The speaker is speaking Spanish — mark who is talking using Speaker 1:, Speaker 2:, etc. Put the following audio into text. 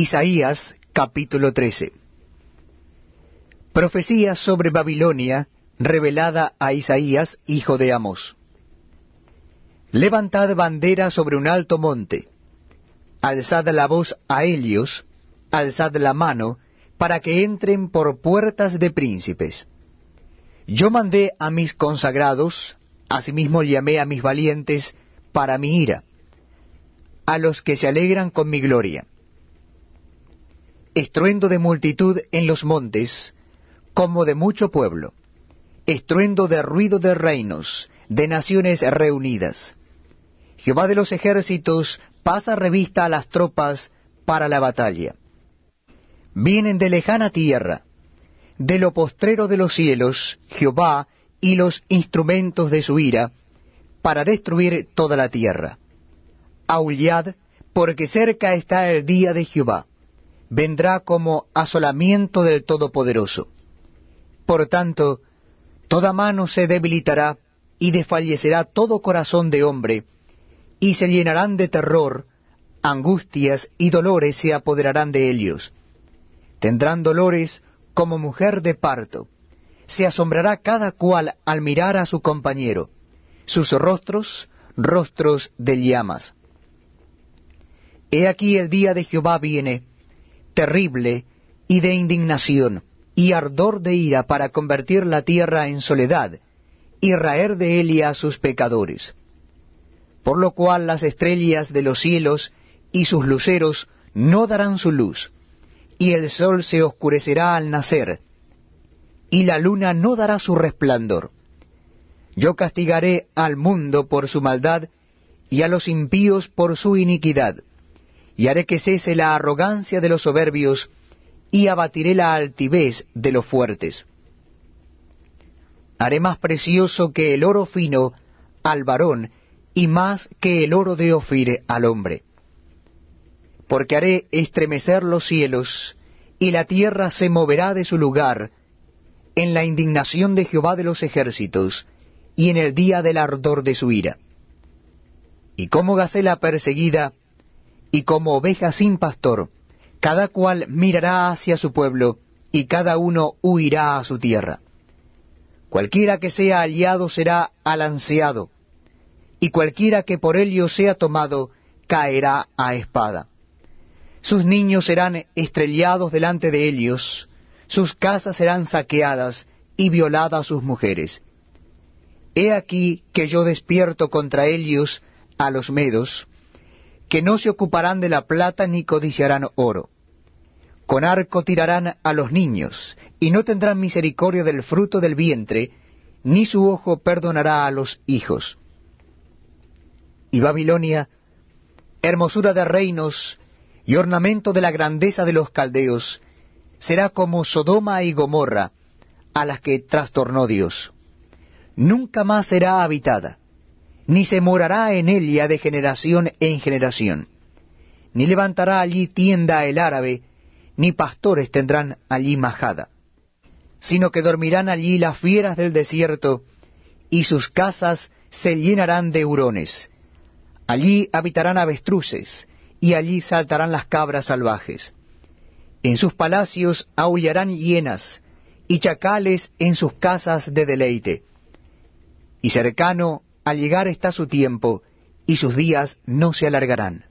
Speaker 1: Isaías capítulo 13 Profecía sobre Babilonia revelada a Isaías, hijo de Amos. Levantad bandera sobre un alto monte, alzad la voz a Helios, alzad la mano, para que entren por puertas de príncipes. Yo mandé a mis consagrados, asimismo llamé a mis valientes para mi ira, a los que se alegran con mi gloria. Estruendo de multitud en los montes, como de mucho pueblo, estruendo de ruido de reinos, de naciones reunidas. Jehová de los ejércitos pasa revista a las tropas para la batalla vienen de lejana tierra, de lo postrero de los cielos, Jehová y los instrumentos de su ira, para destruir toda la tierra. Aullad, porque cerca está el día de Jehová, vendrá como asolamiento del Todopoderoso. Por tanto, toda mano se debilitará y desfallecerá todo corazón de hombre, y se llenarán de terror, angustias y dolores se apoderarán de ellos Tendrán dolores como mujer de parto. Se asombrará cada cual al mirar a su compañero. Sus rostros, rostros de llamas. He aquí el día de Jehová viene, terrible y de indignación, y ardor de ira para convertir la tierra en soledad, y raer de ella a sus pecadores. Por lo cual las estrellas de los cielos y sus luceros no darán su luz, y el sol se oscurecerá al nacer, y la luna no dará su resplandor. Yo castigaré al mundo por su maldad, y a los impíos por su iniquidad, y haré que cese la arrogancia de los soberbios, y abatiré la altivez de los fuertes. Haré más precioso que el oro fino al varón, y más que el oro de Ofir al hombre porque haré estremecer los cielos, y la tierra se moverá de su lugar, en la indignación de Jehová de los ejércitos, y en el día del ardor de su ira. Y como gacela perseguida, y como oveja sin pastor, cada cual mirará hacia su pueblo, y cada uno huirá a su tierra. Cualquiera que sea aliado será alanceado, y cualquiera que por ello sea tomado caerá a espada. Sus niños serán estrellados delante de ellos, sus casas serán saqueadas y violadas sus mujeres. He aquí que yo despierto contra ellos a los medos, que no se ocuparán de la plata ni codiciarán oro. Con arco tirarán a los niños, y no tendrán misericordia del fruto del vientre, ni su ojo perdonará a los hijos. Y Babilonia, hermosura de reinos, y ornamento de la grandeza de los caldeos, será como Sodoma y Gomorra, a las que trastornó Dios. Nunca más será habitada, ni se morará en ella de generación en generación, ni levantará allí tienda el árabe, ni pastores tendrán allí majada, sino que dormirán allí las fieras del desierto, y sus casas se llenarán de hurones. Allí habitarán avestruces, y allí saltarán las cabras salvajes. En sus palacios aullarán hienas, y chacales en sus casas de deleite. Y cercano al llegar está su tiempo, y sus días no se alargarán.